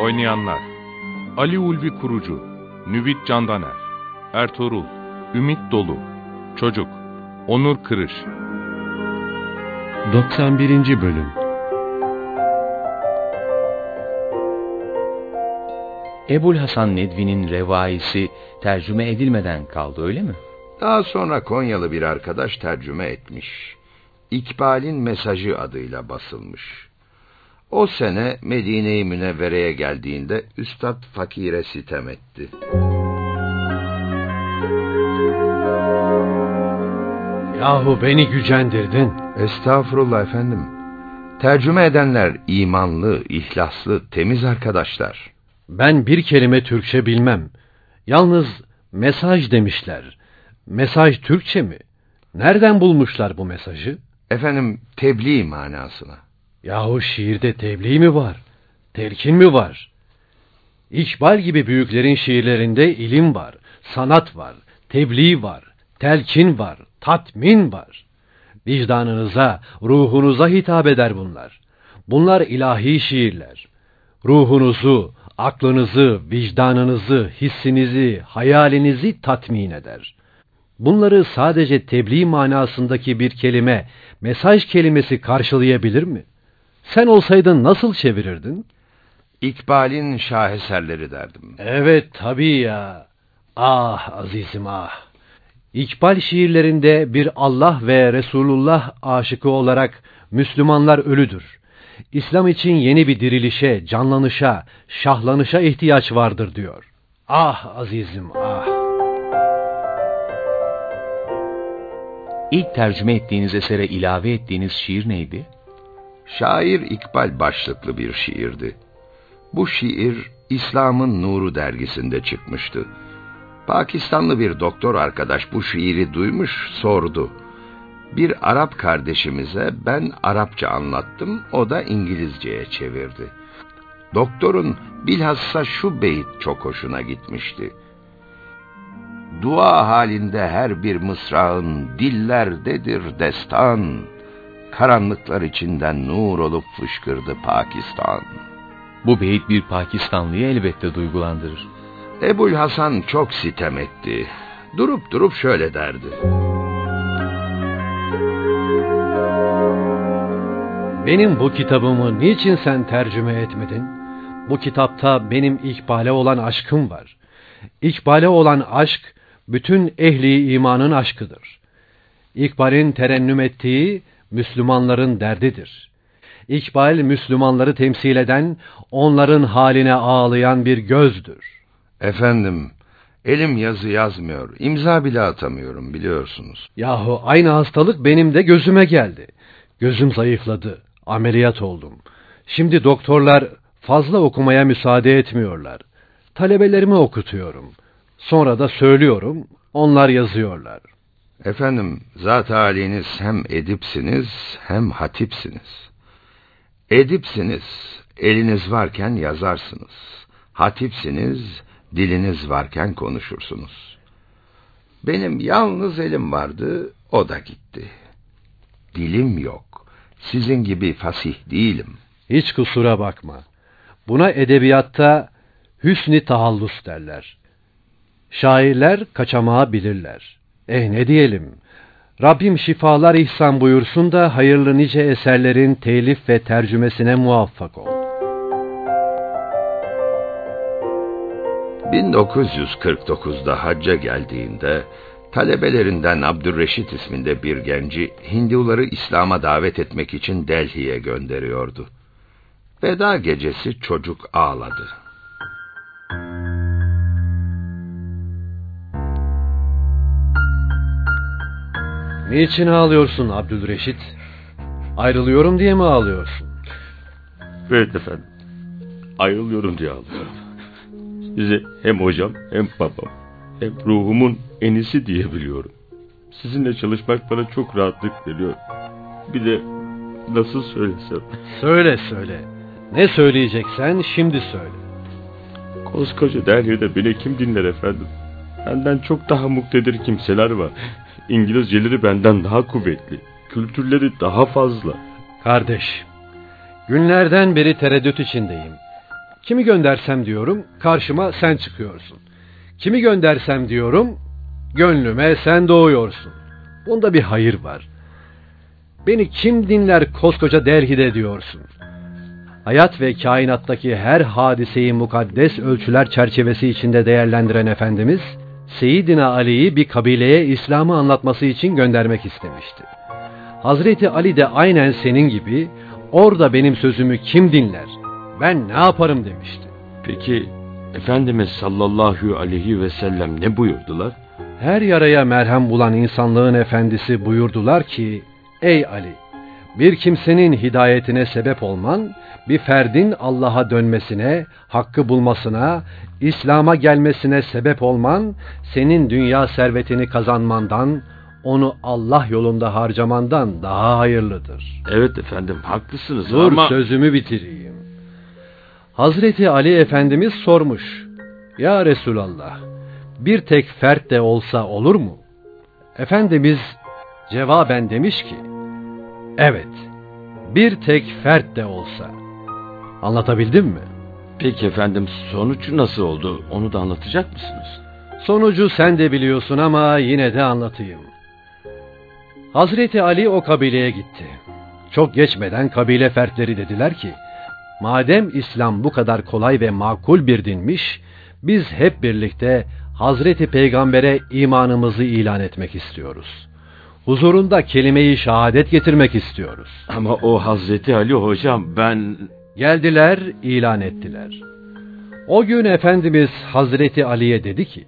Oynayanlar Ali Ulvi Kurucu Nüvit Candaner Ertuğrul Ümit Dolu Çocuk Onur Kırış 91. Bölüm Ebul Hasan Nedvi'nin revaisi tercüme edilmeden kaldı öyle mi? Daha sonra Konyalı bir arkadaş tercüme etmiş. İkbal'in mesajı adıyla basılmış. O sene Medine-i Münevvere'ye geldiğinde Üstad fakire sitem etti. Yahu beni gücendirdin. Estağfurullah efendim. Tercüme edenler imanlı, ihlaslı, temiz arkadaşlar. Ben bir kelime Türkçe bilmem. Yalnız mesaj demişler. Mesaj Türkçe mi? Nereden bulmuşlar bu mesajı? Efendim tebliğ manasına. Yahu şiirde tebliğ mi var? Telkin mi var? İkbal gibi büyüklerin şiirlerinde ilim var, sanat var, tebliğ var, telkin var, tatmin var. Vicdanınıza, ruhunuza hitap eder bunlar. Bunlar ilahi şiirler. Ruhunuzu, aklınızı, vicdanınızı, hissinizi, hayalinizi tatmin eder. Bunları sadece tebliğ manasındaki bir kelime, mesaj kelimesi karşılayabilir mi? Sen olsaydın nasıl çevirirdin? İkbal'in şaheserleri derdim. Evet tabii ya. Ah azizim ah. İkbal şiirlerinde bir Allah ve Resulullah aşıkı olarak Müslümanlar ölüdür. İslam için yeni bir dirilişe, canlanışa, şahlanışa ihtiyaç vardır diyor. Ah azizim ah. İlk tercüme ettiğiniz esere ilave ettiğiniz şiir neydi? Şair İkbal başlıklı bir şiirdi. Bu şiir İslam'ın Nuru dergisinde çıkmıştı. Pakistanlı bir doktor arkadaş bu şiiri duymuş sordu. Bir Arap kardeşimize ben Arapça anlattım, o da İngilizceye çevirdi. Doktorun bilhassa şu beyit çok hoşuna gitmişti. Dua halinde her bir mısrağın dillerdedir destan. Karanlıklar içinden nur olup fışkırdı Pakistan. Bu beyit bir Pakistanlıyı elbette duygulandırır. Ebul Hasan çok sitem etti. Durup durup şöyle derdi. Benim bu kitabımı niçin sen tercüme etmedin? Bu kitapta benim ikbale olan aşkım var. İkbale olan aşk, bütün ehli imanın aşkıdır. İkbal'in terennüm ettiği, Müslümanların derdidir. İkbal, Müslümanları temsil eden, onların haline ağlayan bir gözdür. Efendim, elim yazı yazmıyor, imza bile atamıyorum biliyorsunuz. Yahu aynı hastalık benim de gözüme geldi. Gözüm zayıfladı, ameliyat oldum. Şimdi doktorlar fazla okumaya müsaade etmiyorlar. Talebelerimi okutuyorum. Sonra da söylüyorum, onlar yazıyorlar. Efendim, zat haliniz hem edipsiniz hem hatipsiniz. Edipsiniz, eliniz varken yazarsınız. Hatipsiniz, diliniz varken konuşursunuz. Benim yalnız elim vardı, o da gitti. Dilim yok. Sizin gibi fasih değilim. Hiç kusura bakma. Buna edebiyatta hüsnü tahallus derler. Şairler kaçamağı bilirler. Eh ne diyelim, Rabbim şifalar ihsan buyursun da hayırlı nice eserlerin telif ve tercümesine muvaffak ol. 1949'da hacca geldiğinde talebelerinden Abdülreşit isminde bir genci Hinduları İslam'a davet etmek için Delhi'ye gönderiyordu. Veda gecesi çocuk ağladı. Niçin ağlıyorsun Abdülreşit? Ayrılıyorum diye mi ağlıyorsun? Evet efendim. Ayrılıyorum diye ağlıyorum. Size hem hocam hem babam hem ruhumun enisi diyebiliyorum. Sizinle çalışmak bana çok rahatlık veriyor. Bir de nasıl söylesem. Söyle söyle. Ne söyleyeceksen şimdi söyle. Koskoca Delhi'de beni kim dinler efendim? Benden çok daha muktedir kimseler var. İngilizceleri benden daha kuvvetli. Kültürleri daha fazla. Kardeş, günlerden beri tereddüt içindeyim. Kimi göndersem diyorum, karşıma sen çıkıyorsun. Kimi göndersem diyorum, gönlüme sen doğuyorsun. Bunda bir hayır var. Beni kim dinler koskoca Delhi'de diyorsun. Hayat ve kainattaki her hadiseyi mukaddes ölçüler çerçevesi içinde değerlendiren Efendimiz, Seyyidina Ali'yi bir kabileye İslam'ı anlatması için göndermek istemişti. Hazreti Ali de aynen senin gibi, orada benim sözümü kim dinler, ben ne yaparım demişti. Peki Efendimiz sallallahu aleyhi ve sellem ne buyurdular? Her yaraya merhem bulan insanlığın efendisi buyurdular ki, Ey Ali! Bir kimsenin hidayetine sebep olman, bir ferdin Allah'a dönmesine, hakkı bulmasına, İslam'a gelmesine sebep olman, senin dünya servetini kazanmandan, onu Allah yolunda harcamandan daha hayırlıdır. Evet efendim haklısınız Dur ama... sözümü bitireyim. Hazreti Ali Efendimiz sormuş. Ya Resulallah, bir tek fert de olsa olur mu? Efendimiz cevaben demiş ki, evet, bir tek fert de olsa. Anlatabildim mi? Peki efendim sonuç nasıl oldu onu da anlatacak mısınız? Sonucu sen de biliyorsun ama yine de anlatayım. Hazreti Ali o kabileye gitti. Çok geçmeden kabile fertleri dediler ki, madem İslam bu kadar kolay ve makul bir dinmiş, biz hep birlikte Hazreti Peygamber'e imanımızı ilan etmek istiyoruz. Huzurunda kelime-i şehadet getirmek istiyoruz. Ama o Hazreti Ali hocam ben... Geldiler, ilan ettiler. O gün Efendimiz Hazreti Ali'ye dedi ki,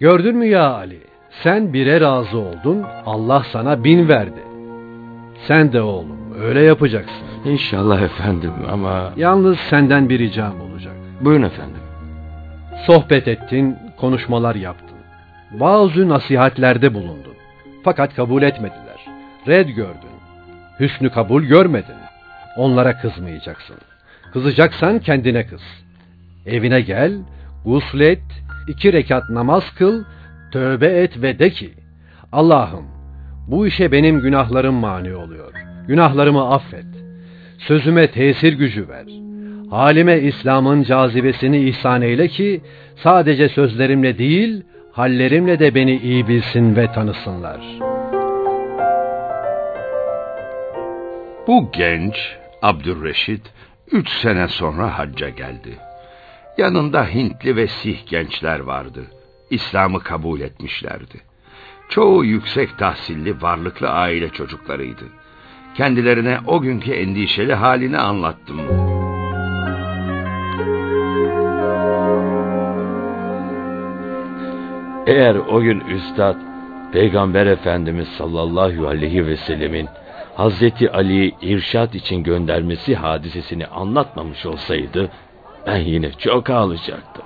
Gördün mü ya Ali, sen bire razı oldun, Allah sana bin verdi. Sen de oğlum, öyle yapacaksın. İnşallah efendim ama... Yalnız senden bir ricam olacak. Buyurun efendim. Sohbet ettin, konuşmalar yaptın. Bazı nasihatlerde bulundun. Fakat kabul etmediler. Red gördün. Hüsnü kabul görmedin. Onlara kızmayacaksın. Kızacaksan kendine kız. Evine gel, guslet, iki rekat namaz kıl, tövbe et ve de ki, Allah'ım bu işe benim günahlarım mani oluyor. Günahlarımı affet. Sözüme tesir gücü ver. Halime İslam'ın cazibesini ihsan eyle ki, sadece sözlerimle değil, hallerimle de beni iyi bilsin ve tanısınlar. Bu genç Abdülreşit üç sene sonra hacca geldi. Yanında Hintli ve Sih gençler vardı. İslam'ı kabul etmişlerdi. Çoğu yüksek tahsilli, varlıklı aile çocuklarıydı. Kendilerine o günkü endişeli halini anlattım. Eğer o gün Üstad, Peygamber Efendimiz sallallahu aleyhi ve sellemin Hazreti Ali'yi irşat için göndermesi hadisesini anlatmamış olsaydı, ben yine çok ağlayacaktım.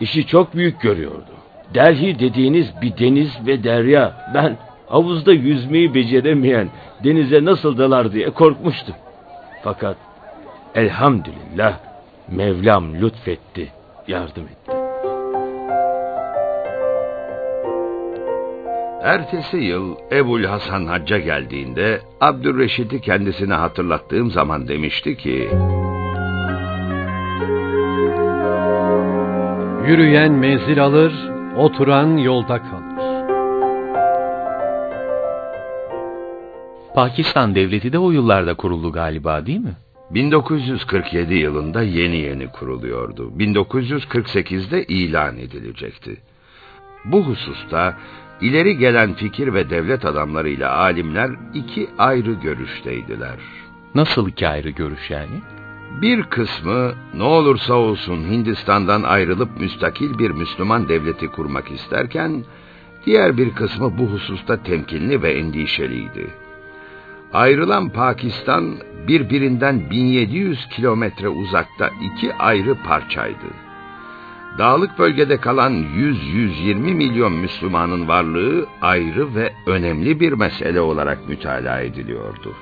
İşi çok büyük görüyordu. Delhi dediğiniz bir deniz ve derya. Ben havuzda yüzmeyi beceremeyen denize nasıl dalar diye korkmuştum. Fakat elhamdülillah Mevlam lütfetti, yardım etti. Ertesi yıl Ebul Hasan hacca geldiğinde Abdülreşit'i kendisine hatırlattığım zaman demişti ki... Yürüyen menzil alır, oturan yolda kalır. Pakistan devleti de o yıllarda kuruldu galiba değil mi? 1947 yılında yeni yeni kuruluyordu. 1948'de ilan edilecekti. Bu hususta ileri gelen fikir ve devlet adamlarıyla alimler iki ayrı görüşteydiler. Nasıl iki ayrı görüş yani? Bir kısmı ne olursa olsun Hindistan'dan ayrılıp müstakil bir Müslüman devleti kurmak isterken, diğer bir kısmı bu hususta temkinli ve endişeliydi. Ayrılan Pakistan birbirinden 1700 kilometre uzakta iki ayrı parçaydı. Dağlık bölgede kalan 100-120 milyon Müslümanın varlığı ayrı ve önemli bir mesele olarak mütalaa ediliyordu.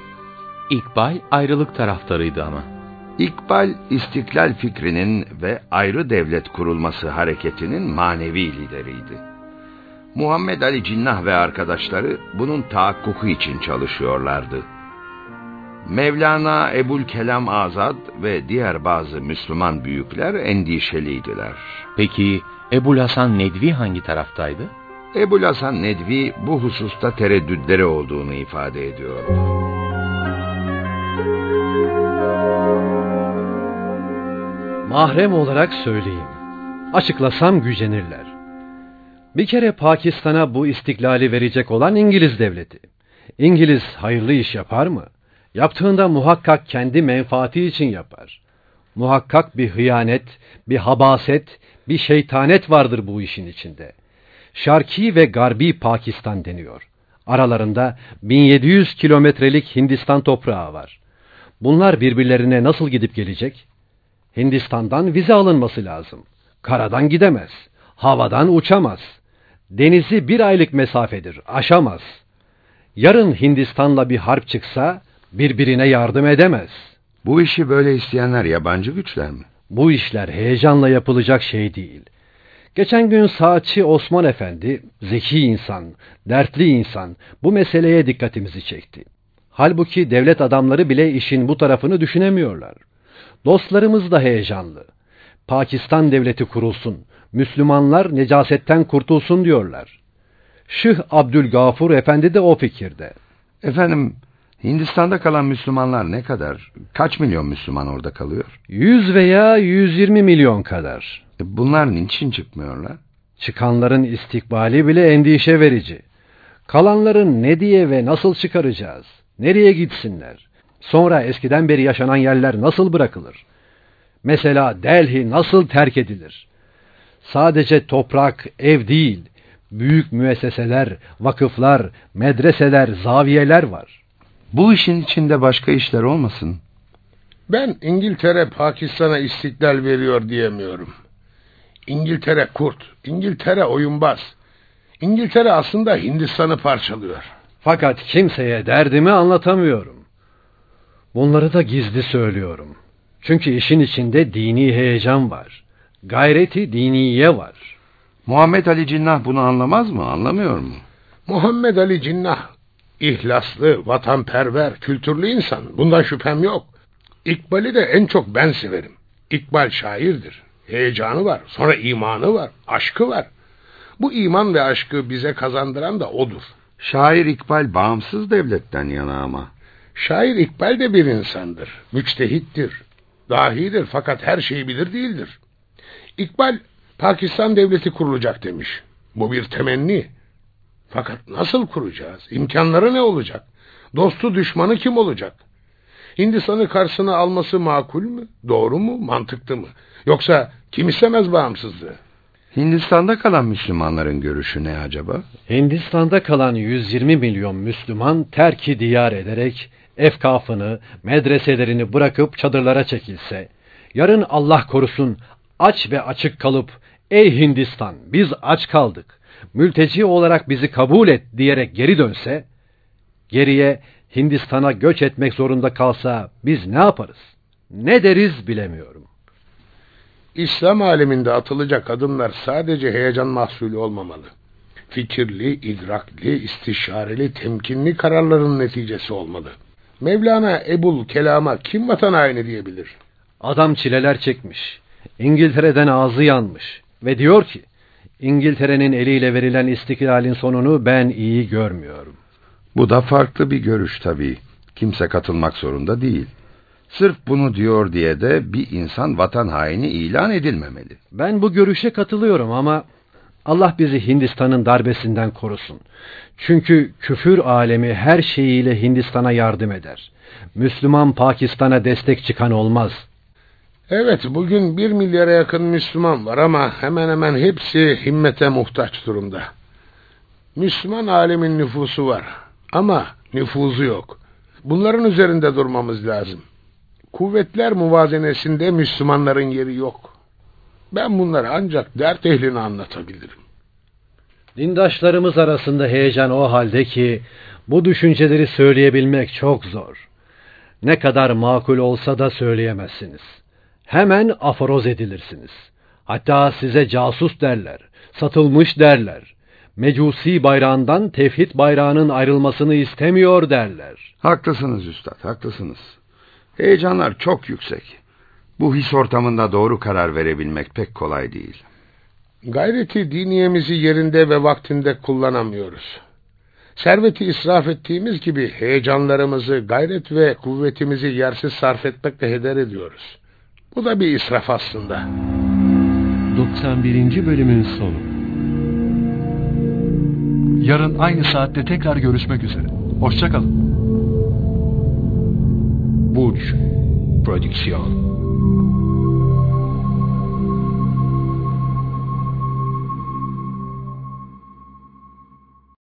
İkbal ayrılık taraftarıydı ama. İkbal, istiklal fikrinin ve ayrı devlet kurulması hareketinin manevi lideriydi. Muhammed Ali Cinnah ve arkadaşları bunun tahakkuku için çalışıyorlardı. Mevlana Ebul Kelam Azad ve diğer bazı Müslüman büyükler endişeliydiler. Peki Ebul Hasan Nedvi hangi taraftaydı? Ebul Hasan Nedvi bu hususta tereddütleri olduğunu ifade ediyordu. Mahrem olarak söyleyeyim. Açıklasam gücenirler. Bir kere Pakistan'a bu istiklali verecek olan İngiliz devleti. İngiliz hayırlı iş yapar mı? Yaptığında muhakkak kendi menfaati için yapar. Muhakkak bir hıyanet, bir habaset, bir şeytanet vardır bu işin içinde. Şarki ve Garbi Pakistan deniyor. Aralarında 1700 kilometrelik Hindistan toprağı var. Bunlar birbirlerine nasıl gidip gelecek? Hindistan'dan vize alınması lazım. Karadan gidemez. Havadan uçamaz. Denizi bir aylık mesafedir, aşamaz. Yarın Hindistan'la bir harp çıksa birbirine yardım edemez. Bu işi böyle isteyenler yabancı güçler mi? Bu işler heyecanla yapılacak şey değil. Geçen gün saatçi Osman Efendi, zeki insan, dertli insan bu meseleye dikkatimizi çekti. Halbuki devlet adamları bile işin bu tarafını düşünemiyorlar. Dostlarımız da heyecanlı. Pakistan devleti kurulsun, Müslümanlar necasetten kurtulsun diyorlar. Şıh Abdülgafur Efendi de o fikirde. Efendim, Hindistan'da kalan Müslümanlar ne kadar? Kaç milyon Müslüman orada kalıyor? 100 veya 120 milyon kadar. E bunlar niçin çıkmıyorlar? Çıkanların istikbali bile endişe verici. Kalanların ne diye ve nasıl çıkaracağız? Nereye gitsinler? Sonra eskiden beri yaşanan yerler nasıl bırakılır? Mesela Delhi nasıl terk edilir? Sadece toprak, ev değil, büyük müesseseler, vakıflar, medreseler, zaviyeler var. Bu işin içinde başka işler olmasın? Ben İngiltere Pakistan'a istiklal veriyor diyemiyorum. İngiltere kurt, İngiltere oyunbaz. İngiltere aslında Hindistan'ı parçalıyor. Fakat kimseye derdimi anlatamıyorum. Bunları da gizli söylüyorum. Çünkü işin içinde dini heyecan var. Gayreti diniye var. Muhammed Ali Cinnah bunu anlamaz mı? Anlamıyor mu? Muhammed Ali Cinnah, ihlaslı, vatanperver, kültürlü insan. Bundan şüphem yok. İkbal'i de en çok ben severim. İkbal şairdir. Heyecanı var, sonra imanı var, aşkı var. Bu iman ve aşkı bize kazandıran da odur. Şair İkbal bağımsız devletten yana ama. Şair İkbal de bir insandır, müçtehittir, dahidir fakat her şeyi bilir değildir. İkbal, Pakistan devleti kurulacak demiş. Bu bir temenni. Fakat nasıl kuracağız? İmkanları ne olacak? Dostu düşmanı kim olacak? Hindistan'ı karşısına alması makul mü? Doğru mu? Mantıklı mı? Yoksa kim istemez bağımsızlığı? Hindistan'da kalan Müslümanların görüşü ne acaba? Hindistan'da kalan 120 milyon Müslüman terki diyar ederek efkafını, medreselerini bırakıp çadırlara çekilse, yarın Allah korusun aç ve açık kalıp, ey Hindistan biz aç kaldık, mülteci olarak bizi kabul et diyerek geri dönse, geriye Hindistan'a göç etmek zorunda kalsa biz ne yaparız? Ne deriz bilemiyorum. İslam aleminde atılacak adımlar sadece heyecan mahsulü olmamalı. Fikirli, idrakli, istişareli, temkinli kararların neticesi olmalı. Mevlana Ebul Kelam'a kim vatan haini diyebilir? Adam çileler çekmiş. İngiltere'den ağzı yanmış. Ve diyor ki, İngiltere'nin eliyle verilen istiklalin sonunu ben iyi görmüyorum. Bu da farklı bir görüş tabii. Kimse katılmak zorunda değil. Sırf bunu diyor diye de bir insan vatan haini ilan edilmemeli. Ben bu görüşe katılıyorum ama Allah bizi Hindistan'ın darbesinden korusun. Çünkü küfür alemi her şeyiyle Hindistan'a yardım eder. Müslüman Pakistan'a destek çıkan olmaz. Evet, bugün bir milyara yakın Müslüman var ama hemen hemen hepsi himmete muhtaç durumda. Müslüman alemin nüfusu var ama nüfuzu yok. Bunların üzerinde durmamız lazım. Kuvvetler muvazenesinde Müslümanların yeri yok. Ben bunları ancak dert ehline anlatabilirim. Dindaşlarımız arasında heyecan o halde ki bu düşünceleri söyleyebilmek çok zor. Ne kadar makul olsa da söyleyemezsiniz. Hemen aforoz edilirsiniz. Hatta size casus derler, satılmış derler. Mecusi bayrağından tevhid bayrağının ayrılmasını istemiyor derler. Haklısınız üstad, haklısınız. Heyecanlar çok yüksek. Bu his ortamında doğru karar verebilmek pek kolay değil. Gayreti diniyemizi yerinde ve vaktinde kullanamıyoruz. Serveti israf ettiğimiz gibi heyecanlarımızı, gayret ve kuvvetimizi yersiz sarf etmekle heder ediyoruz. Bu da bir israf aslında. 91. bölümün sonu. Yarın aynı saatte tekrar görüşmek üzere. Hoşçakalın. Burç Prodüksiyon